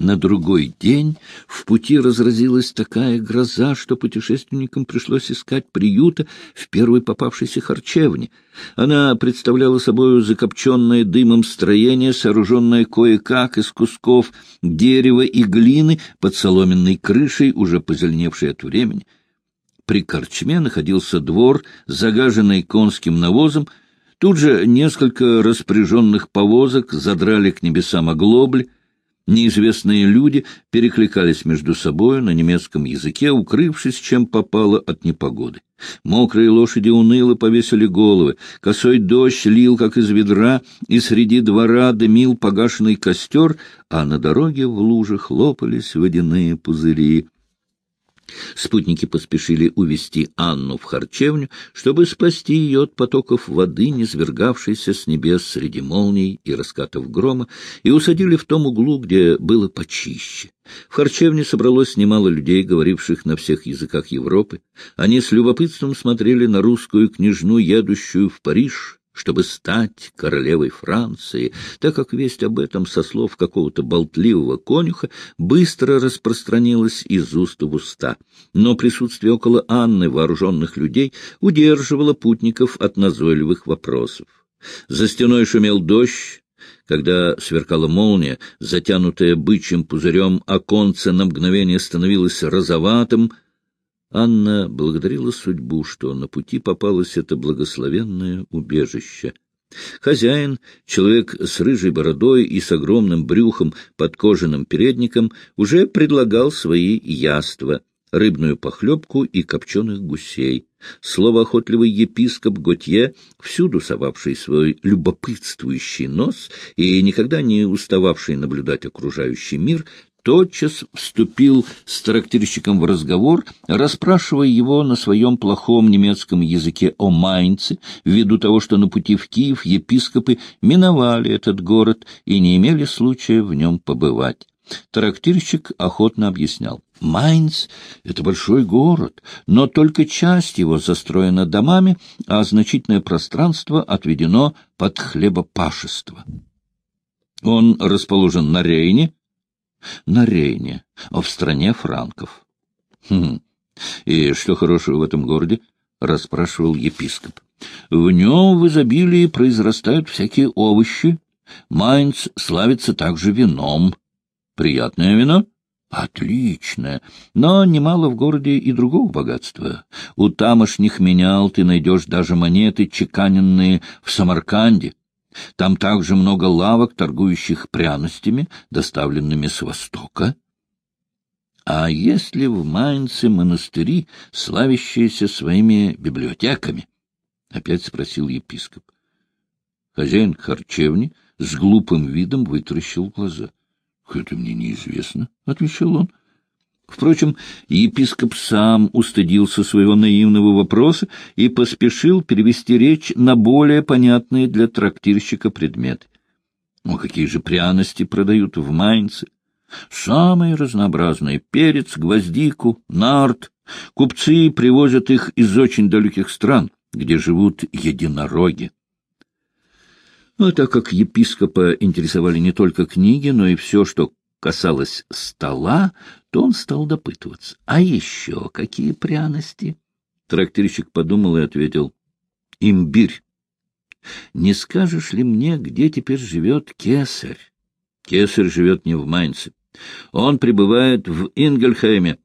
На другой день в пути разразилась такая гроза, что путешественникам пришлось искать приюта в первой попавшейся харчевне. Она представляла собой закопченное дымом строение, сооруженное кое-как из кусков дерева и глины под соломенной крышей, уже позеленевшей от времени. При корчме находился двор, загаженный конским навозом, Тут же несколько распоряженных повозок задрали к небесам оглобли, Неизвестные люди перекликались между собой на немецком языке, укрывшись, чем попало от непогоды. Мокрые лошади уныло повесили головы, косой дождь лил, как из ведра, и среди двора дымил погашенный костер, а на дороге в лужах лопались водяные пузыри. Спутники поспешили увести Анну в харчевню, чтобы спасти ее от потоков воды, низвергавшейся с небес среди молний и раскатов грома, и усадили в том углу, где было почище. В харчевне собралось немало людей, говоривших на всех языках Европы. Они с любопытством смотрели на русскую княжну, едущую в Париж, чтобы стать королевой Франции, так как весть об этом со слов какого-то болтливого конюха быстро распространилась из уст в уста. Но присутствие около Анны вооруженных людей удерживало путников от назойливых вопросов. За стеной шумел дождь, когда сверкала молния, затянутая бычьим пузырем, оконце на мгновение становилось розоватым — Анна благодарила судьбу, что на пути попалось это благословенное убежище. Хозяин, человек с рыжей бородой и с огромным брюхом под кожаным передником, уже предлагал свои яства — рыбную похлебку и копченых гусей. Словоохотливый епископ Готье, всюду совавший свой любопытствующий нос и никогда не устававший наблюдать окружающий мир, тотчас вступил с трактирщиком в разговор, расспрашивая его на своем плохом немецком языке о Майнце, ввиду того, что на пути в Киев епископы миновали этот город и не имели случая в нем побывать. Трактирщик охотно объяснял. Майнц — это большой город, но только часть его застроена домами, а значительное пространство отведено под хлебопашество. Он расположен на Рейне, на Рейне, в стране франков. Хм. И что хорошего в этом городе? расспрашивал епископ. В нем в изобилии произрастают всякие овощи. Майнц славится также вином. Приятное вино? Отличное. Но немало в городе и другого богатства. У тамошних менял ты найдешь даже монеты, чеканенные в Самарканде. Там также много лавок, торгующих пряностями, доставленными с Востока. А есть ли в Майнце монастыри, славящиеся своими библиотеками? — опять спросил епископ. Хозяин харчевни с глупым видом вытаращил глаза. — Это мне неизвестно, — отвечал он. Впрочем, епископ сам устыдился своего наивного вопроса и поспешил перевести речь на более понятные для трактирщика предметы. Ну, какие же пряности продают в Майнце? Самые разнообразные — перец, гвоздику, нарт. Купцы привозят их из очень далеких стран, где живут единороги. Но ну, так как епископа интересовали не только книги, но и все, что касалось стола, то он стал допытываться. А еще какие пряности? Трактирщик подумал и ответил. Имбирь. Не скажешь ли мне, где теперь живет кесарь? Кесарь живет не в Майнце. Он пребывает в Ингельхейме,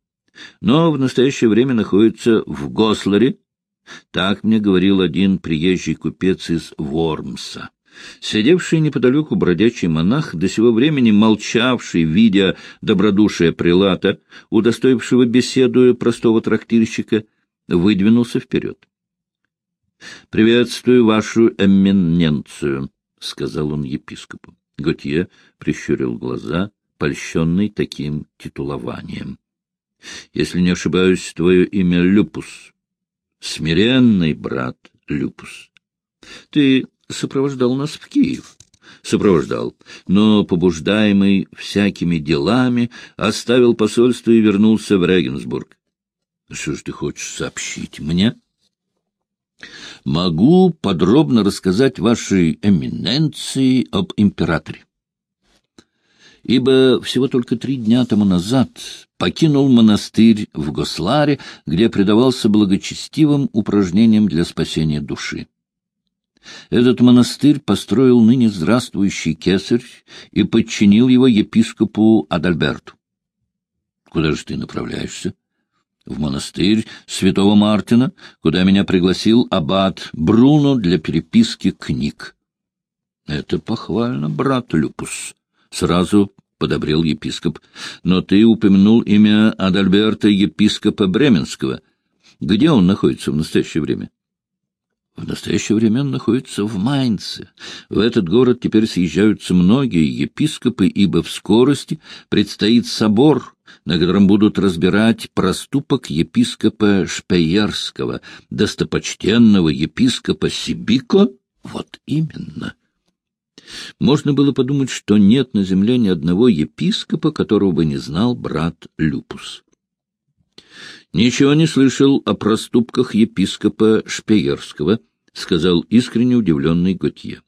но в настоящее время находится в Гослере. Так мне говорил один приезжий купец из Вормса. Сидевший неподалеку бродячий монах, до сего времени молчавший, видя добродушие прилата, удостоившего беседуя простого трактирщика, выдвинулся вперед. — Приветствую вашу эминенцию, — сказал он епископу. Готье прищурил глаза, польщенный таким титулованием. — Если не ошибаюсь, твое имя Люпус. Смиренный брат Люпус. Ты сопровождал нас в Киев. Сопровождал, но, побуждаемый всякими делами, оставил посольство и вернулся в Регенсбург. Что ж ты хочешь сообщить мне? Могу подробно рассказать вашей эминенции об императоре. ибо всего только три дня тому назад покинул монастырь в Госларе, где предавался благочестивым упражнениям для спасения души. Этот монастырь построил ныне здравствующий кесарь и подчинил его епископу Адальберту. Куда же ты направляешься? В монастырь святого Мартина, куда меня пригласил аббат Бруно для переписки книг. Это похвально, брат Люпус. Сразу подобрел епископ. Но ты упомянул имя Адальберта, епископа Бременского. Где он находится в настоящее время? В настоящее время он находится в Майнце. В этот город теперь съезжаются многие епископы, ибо в скорости предстоит собор, на котором будут разбирать проступок епископа Шпеерского, достопочтенного епископа Сибико. Вот именно. Можно было подумать, что нет на земле ни одного епископа, которого бы не знал брат Люпус. «Ничего не слышал о проступках епископа Шпеерского», — сказал искренне удивленный Готье.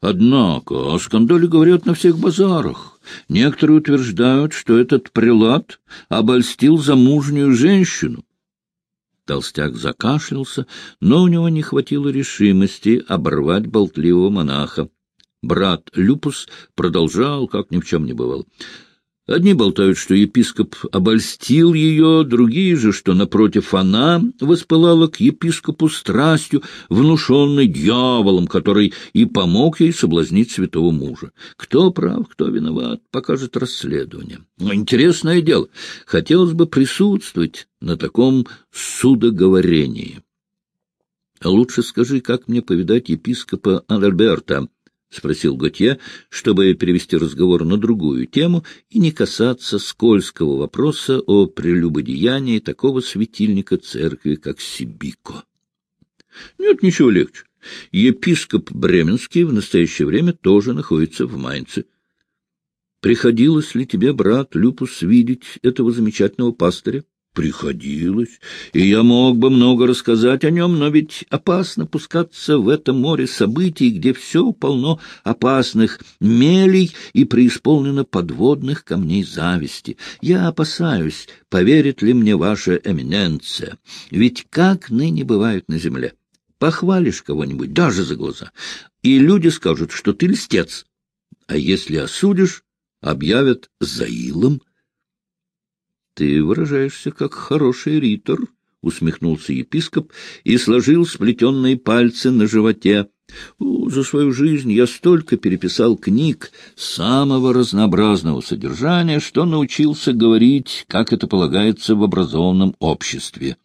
«Однако о скандале говорят на всех базарах. Некоторые утверждают, что этот прелат обольстил замужнюю женщину. Толстяк закашлялся, но у него не хватило решимости оборвать болтливого монаха. Брат Люпус продолжал, как ни в чем не бывало. Одни болтают, что епископ обольстил ее, другие же, что, напротив, она воспылала к епископу страстью, внушенной дьяволом, который и помог ей соблазнить святого мужа. Кто прав, кто виноват, покажет расследование. Но интересное дело. Хотелось бы присутствовать на таком судоговорении. Лучше скажи, как мне повидать епископа Адальберта, — спросил Готье, чтобы перевести разговор на другую тему и не касаться скользкого вопроса о прелюбодеянии такого светильника церкви, как Сибико. — Нет, ничего легче. Епископ Бременский в настоящее время тоже находится в Майнце. Приходилось ли тебе, брат Люпус, видеть этого замечательного пастыря? Приходилось, и я мог бы много рассказать о нем, но ведь опасно пускаться в это море событий, где все полно опасных мелей и преисполнено подводных камней зависти. Я опасаюсь, поверит ли мне ваша эминенция, ведь как ныне бывают на земле. Похвалишь кого-нибудь, даже за глаза, и люди скажут, что ты льстец, а если осудишь, объявят заилом — ты выражаешься как хороший ритор, — усмехнулся епископ и сложил сплетенные пальцы на животе. За свою жизнь я столько переписал книг самого разнообразного содержания, что научился говорить, как это полагается в образованном обществе.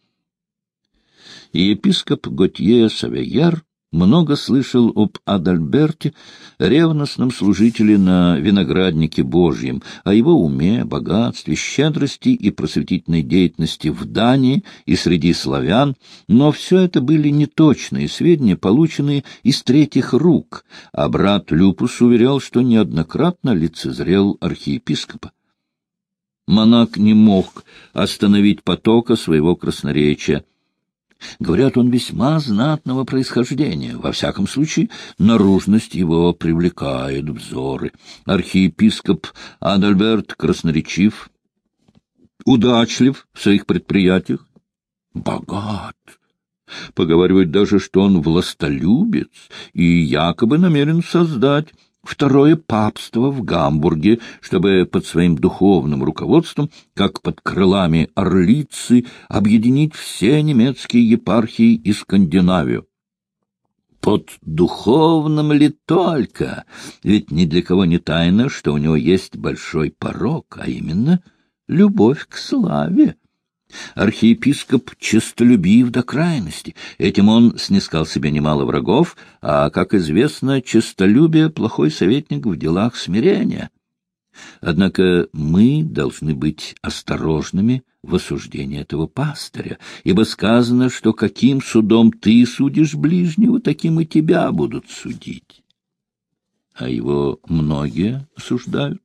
И епископ Готье Савейяр много слышал об Адальберте, ревностном служителе на винограднике Божьем, о его уме, богатстве, щедрости и просветительной деятельности в Дании и среди славян, но все это были неточные сведения, полученные из третьих рук, а брат Люпус уверял, что неоднократно лицезрел архиепископа. Монак не мог остановить потока своего красноречия — Говорят, он весьма знатного происхождения. Во всяком случае, наружность его привлекает взоры. Архиепископ Адальберт красноречив, удачлив в своих предприятиях, богат. Поговаривают даже, что он властолюбец и якобы намерен создать второе папство в Гамбурге, чтобы под своим духовным руководством, как под крылами орлицы, объединить все немецкие епархии и Скандинавию. Под духовным ли только? Ведь ни для кого не тайно, что у него есть большой порог, а именно любовь к славе. Архиепископ честолюбив до крайности. Этим он снискал себе немало врагов, а, как известно, честолюбие — плохой советник в делах смирения. Однако мы должны быть осторожными в осуждении этого пастыря, ибо сказано, что каким судом ты судишь ближнего, таким и тебя будут судить. А его многие осуждают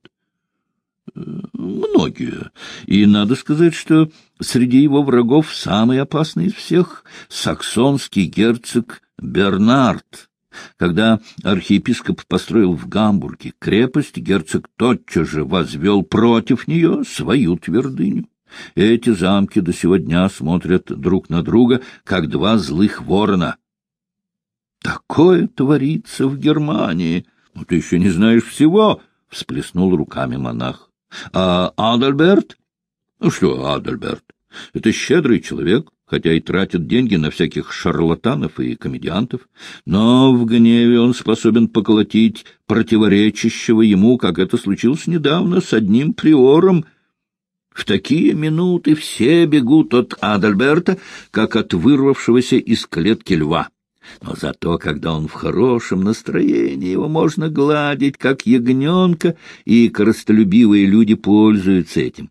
многие. И надо сказать, что среди его врагов самый опасный из всех — саксонский герцог Бернард, Когда архиепископ построил в Гамбурге крепость, герцог тотчас же возвел против нее свою твердыню. Эти замки до сего дня смотрят друг на друга, как два злых ворона. Такое творится в Германии. Ну, ты еще не знаешь всего, — всплеснул руками монах. А Адальберт? Ну что, Адальберт? Это щедрый человек, хотя и тратит деньги на всяких шарлатанов и комедиантов, но в гневе он способен поколотить противоречащего ему, как это случилось недавно с одним приором. В такие минуты все бегут от Адальберта, как от вырвавшегося из клетки льва. Но зато, когда он в хорошем настроении, его можно гладить, как ягненка, и коростолюбивые люди пользуются этим.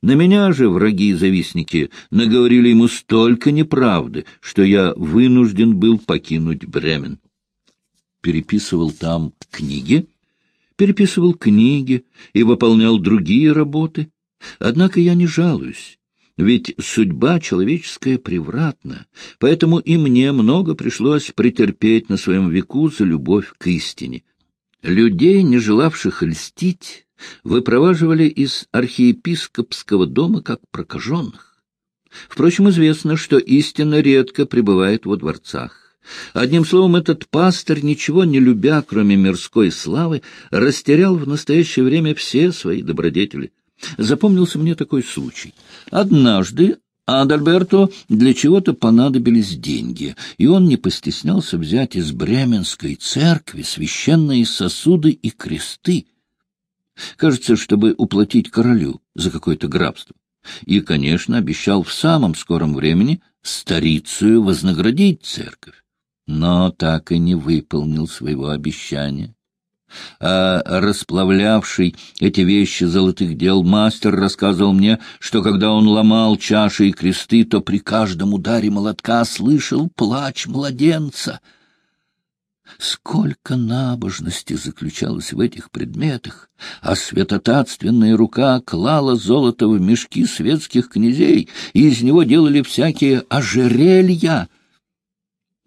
На меня же враги и завистники наговорили ему столько неправды, что я вынужден был покинуть Бремен. Переписывал там книги, переписывал книги и выполнял другие работы. Однако я не жалуюсь. Ведь судьба человеческая превратна, поэтому и мне много пришлось претерпеть на своем веку за любовь к истине. Людей, не желавших льстить, выпроваживали из архиепископского дома как прокаженных. Впрочем, известно, что истина редко пребывает во дворцах. Одним словом, этот пастырь, ничего не любя, кроме мирской славы, растерял в настоящее время все свои добродетели. Запомнился мне такой случай. Однажды Адальберту для чего-то понадобились деньги, и он не постеснялся взять из Бременской церкви священные сосуды и кресты. Кажется, чтобы уплатить королю за какое-то грабство. И, конечно, обещал в самом скором времени старицию вознаградить церковь. Но так и не выполнил своего обещания а расплавлявший эти вещи золотых дел мастер рассказывал мне, что когда он ломал чаши и кресты, то при каждом ударе молотка слышал плач младенца. Сколько набожности заключалось в этих предметах, а святотатственная рука клала золото в мешки светских князей, и из него делали всякие ожерелья —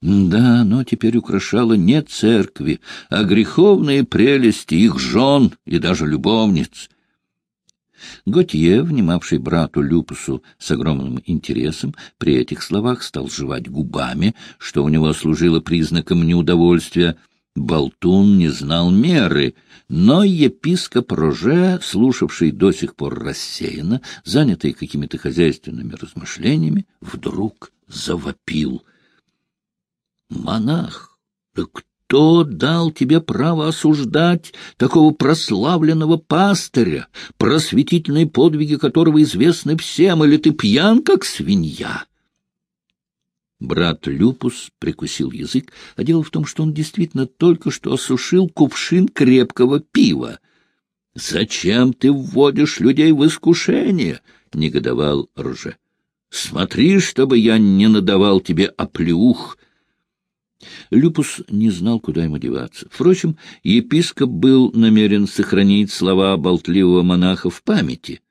да, но теперь украшало не церкви, а греховные прелести их жен и даже любовниц. Готье, внимавший брату Люпусу с огромным интересом, при этих словах стал жевать губами, что у него служило признаком неудовольствия. Болтун не знал меры, но епископ Роже, слушавший до сих пор рассеянно, занятый какими-то хозяйственными размышлениями, вдруг завопил — Монах, да кто дал тебе право осуждать такого прославленного пастыря, просветительные подвиги которого известны всем, или ты пьян, как свинья? Брат Люпус прикусил язык, а дело в том, что он действительно только что осушил кувшин крепкого пива. — Зачем ты вводишь людей в искушение? — негодовал Рже. — Смотри, чтобы я не надавал тебе оплеух. Люпус не знал, куда ему деваться. Впрочем, епископ был намерен сохранить слова болтливого монаха в памяти.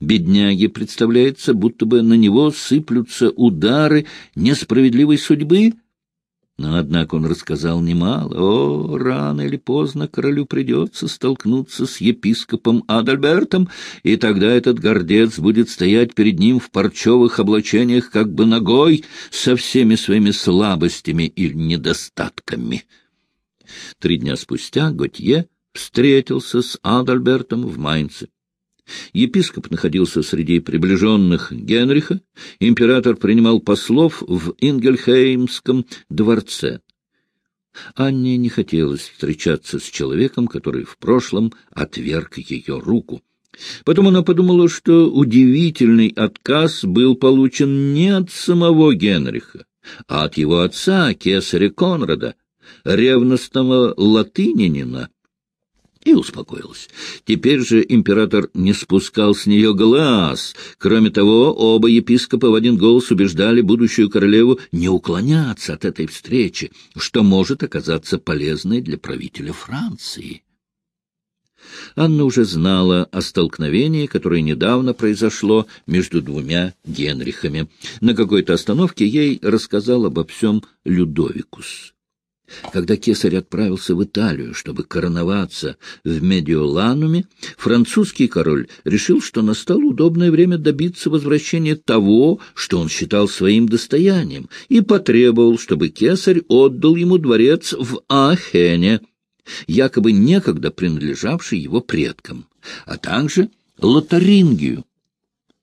Бедняге представляется, будто бы на него сыплются удары несправедливой судьбы — но, однако, он рассказал немало. О, рано или поздно королю придется столкнуться с епископом Адальбертом, и тогда этот гордец будет стоять перед ним в парчевых облачениях как бы ногой со всеми своими слабостями и недостатками. Три дня спустя Готье встретился с Адальбертом в Майнце. Епископ находился среди приближенных Генриха, император принимал послов в Ингельхеймском дворце. Анне не хотелось встречаться с человеком, который в прошлом отверг ее руку. Потом она подумала, что удивительный отказ был получен не от самого Генриха, а от его отца, кесаря Конрада, ревностного латынинина, и успокоилась. Теперь же император не спускал с нее глаз. Кроме того, оба епископа в один голос убеждали будущую королеву не уклоняться от этой встречи, что может оказаться полезной для правителя Франции. Анна уже знала о столкновении, которое недавно произошло между двумя Генрихами. На какой-то остановке ей рассказал обо всем Людовикус. Когда кесарь отправился в Италию, чтобы короноваться в Медиолануме, французский король решил, что настало удобное время добиться возвращения того, что он считал своим достоянием, и потребовал, чтобы кесарь отдал ему дворец в Ахене, якобы некогда принадлежавший его предкам, а также Лотарингию.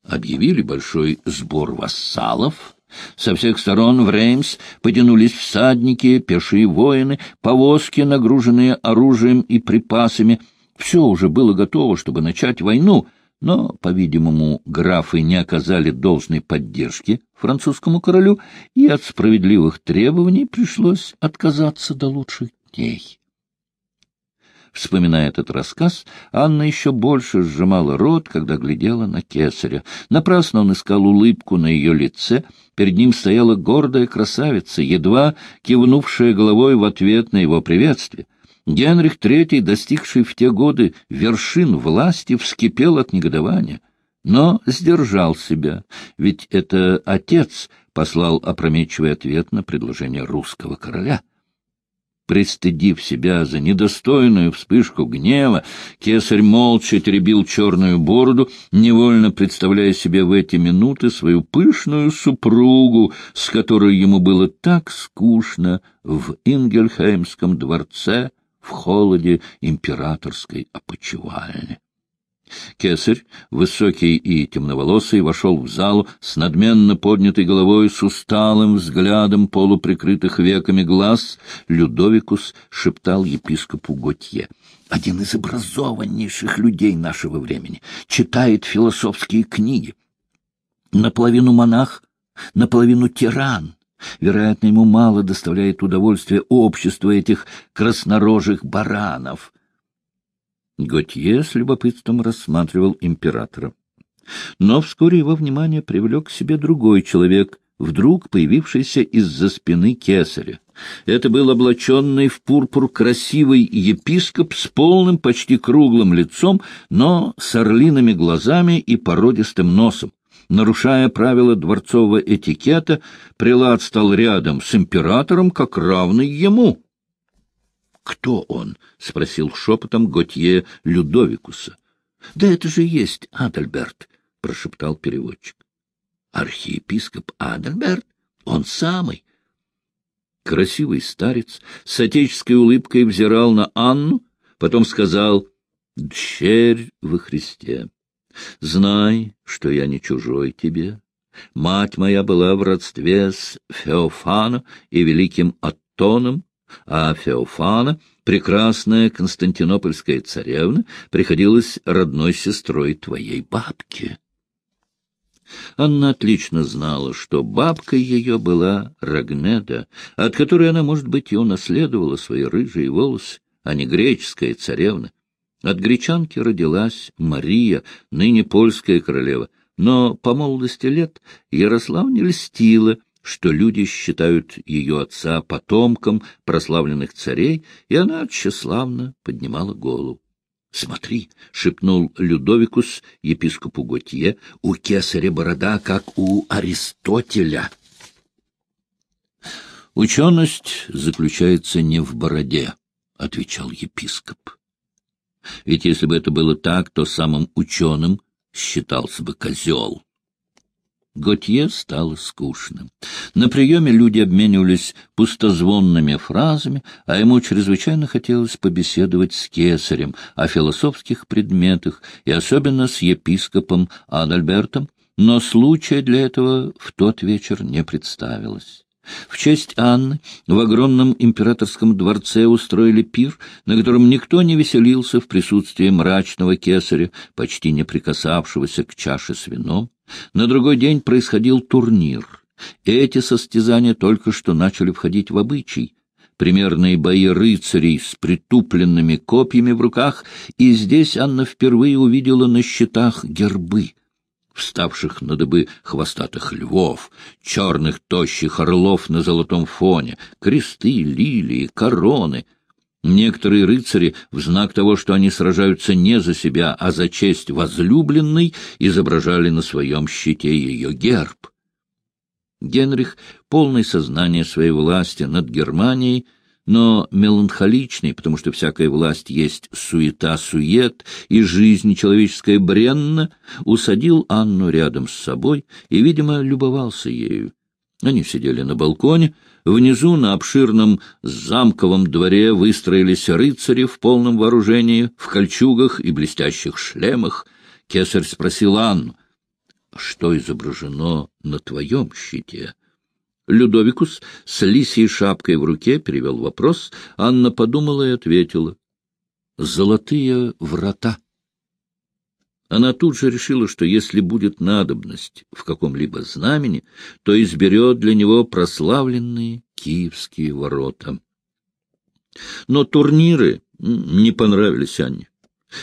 Объявили большой сбор вассалов — со всех сторон в Реймс потянулись всадники, пешие воины, повозки, нагруженные оружием и припасами. Все уже было готово, чтобы начать войну, но, по-видимому, графы не оказали должной поддержки французскому королю, и от справедливых требований пришлось отказаться до лучших дней. Вспоминая этот рассказ, Анна еще больше сжимала рот, когда глядела на кесаря. Напрасно он искал улыбку на ее лице. Перед ним стояла гордая красавица, едва кивнувшая головой в ответ на его приветствие. Генрих III, достигший в те годы вершин власти, вскипел от негодования, но сдержал себя, ведь это отец послал опрометчивый ответ на предложение русского короля. Пристыдив себя за недостойную вспышку гнева, кесарь молча теребил черную бороду, невольно представляя себе в эти минуты свою пышную супругу, с которой ему было так скучно в Ингельхеймском дворце в холоде императорской опочивальни. Кесарь, высокий и темноволосый, вошел в залу с надменно поднятой головой, с усталым взглядом полуприкрытых веками глаз. Людовикус шептал епископу Готье. «Один из образованнейших людей нашего времени. Читает философские книги. Наполовину монах, наполовину тиран. Вероятно, ему мало доставляет удовольствия общество этих краснорожих баранов». Готье с любопытством рассматривал императора. Но вскоре его внимание привлек к себе другой человек, вдруг появившийся из-за спины кесаря. Это был облаченный в пурпур красивый епископ с полным, почти круглым лицом, но с орлиными глазами и породистым носом. Нарушая правила дворцового этикета, прилад стал рядом с императором, как равный ему. «Кто он?» — спросил шепотом Готье Людовикуса. «Да это же есть Адальберт», — прошептал переводчик. «Архиепископ Адальберт? Он самый». Красивый старец с отеческой улыбкой взирал на Анну, потом сказал «Дщерь во Христе, знай, что я не чужой тебе. Мать моя была в родстве с Феофаном и великим Аттоном, а Феофана, прекрасная константинопольская царевна, приходилась родной сестрой твоей бабки. Анна отлично знала, что бабкой ее была Рагнеда, от которой она, может быть, и унаследовала свои рыжие волосы, а не греческая царевна. От гречанки родилась Мария, ныне польская королева, но по молодости лет Ярослав не льстила, что люди считают ее отца потомком прославленных царей, и она тщеславно поднимала голову. — Смотри, — шепнул Людовикус епископу Готье, — у кесаря борода, как у Аристотеля. — Ученость заключается не в бороде, — отвечал епископ. Ведь если бы это было так, то самым ученым считался бы козел. Готье стало скучным. На приеме люди обменивались пустозвонными фразами, а ему чрезвычайно хотелось побеседовать с кесарем о философских предметах и особенно с епископом Адальбертом, но случая для этого в тот вечер не представилось. В честь Анны в огромном императорском дворце устроили пир, на котором никто не веселился в присутствии мрачного кесаря, почти не прикасавшегося к чаше с вином. На другой день происходил турнир. Эти состязания только что начали входить в обычай. Примерные бои рыцарей с притупленными копьями в руках, и здесь Анна впервые увидела на щитах гербы — вставших на дыбы хвостатых львов, черных тощих орлов на золотом фоне, кресты, лилии, короны. Некоторые рыцари, в знак того, что они сражаются не за себя, а за честь возлюбленной, изображали на своем щите ее герб. Генрих, полный сознания своей власти над Германией, но меланхоличный, потому что всякая власть есть суета-сует, и жизнь человеческая бренна, усадил Анну рядом с собой и, видимо, любовался ею. Они сидели на балконе, внизу на обширном замковом дворе выстроились рыцари в полном вооружении, в кольчугах и блестящих шлемах. Кесарь спросил Анну, что изображено на твоем щите? Людовикус с лисьей шапкой в руке перевел вопрос. Анна подумала и ответила. «Золотые врата». Она тут же решила, что если будет надобность в каком-либо знамени, то изберет для него прославленные киевские ворота. Но турниры не понравились Анне.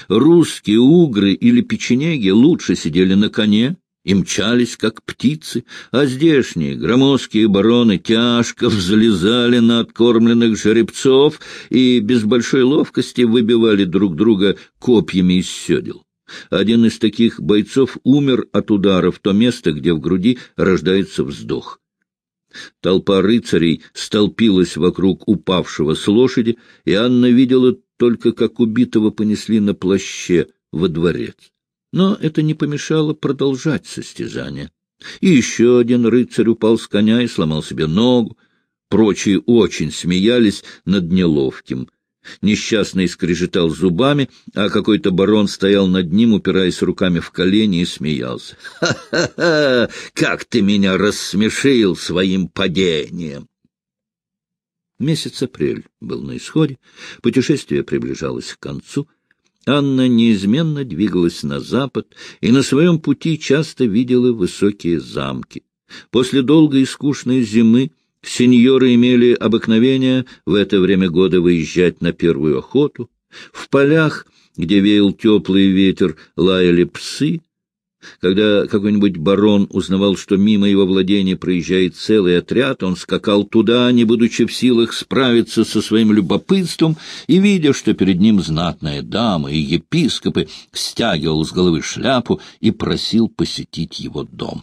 Русские, угры или печенеги лучше сидели на коне, и мчались, как птицы, а здешние громоздкие бароны тяжко взлезали на откормленных жеребцов и без большой ловкости выбивали друг друга копьями из седел. Один из таких бойцов умер от удара в то место, где в груди рождается вздох. Толпа рыцарей столпилась вокруг упавшего с лошади, и Анна видела только, как убитого понесли на плаще во дворец. Но это не помешало продолжать состязание. И еще один рыцарь упал с коня и сломал себе ногу. Прочие очень смеялись над неловким. Несчастный скрежетал зубами, а какой-то барон стоял над ним, упираясь руками в колени, и смеялся. «Ха-ха-ха! Как ты меня рассмешил своим падением!» Месяц апрель был на исходе, путешествие приближалось к концу — Анна неизменно двигалась на запад и на своем пути часто видела высокие замки. После долгой и скучной зимы сеньоры имели обыкновение в это время года выезжать на первую охоту. В полях, где веял теплый ветер, лаяли псы, когда какой-нибудь барон узнавал, что мимо его владения проезжает целый отряд, он скакал туда, не будучи в силах справиться со своим любопытством, и, видя, что перед ним знатная дама и епископы, стягивал с головы шляпу и просил посетить его дом.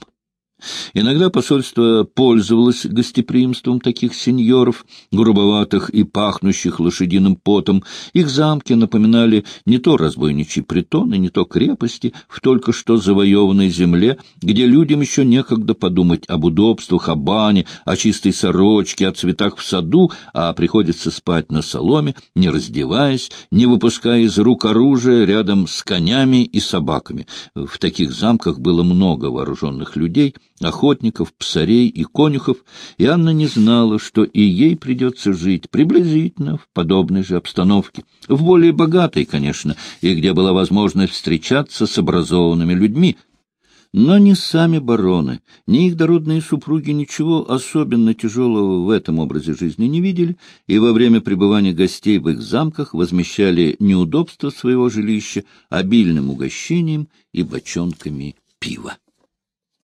Иногда посольство пользовалось гостеприимством таких сеньоров, грубоватых и пахнущих лошадиным потом. Их замки напоминали не то разбойничьи притоны, не то крепости в только что завоеванной земле, где людям еще некогда подумать об удобствах, о бане, о чистой сорочке, о цветах в саду, а приходится спать на соломе, не раздеваясь, не выпуская из рук оружия рядом с конями и собаками. В таких замках было много вооруженных людей — охотников, псарей и конюхов, и Анна не знала, что и ей придется жить приблизительно в подобной же обстановке, в более богатой, конечно, и где была возможность встречаться с образованными людьми, но ни сами бароны, ни их дородные супруги ничего особенно тяжелого в этом образе жизни не видели, и во время пребывания гостей в их замках возмещали неудобства своего жилища обильным угощением и бочонками пива.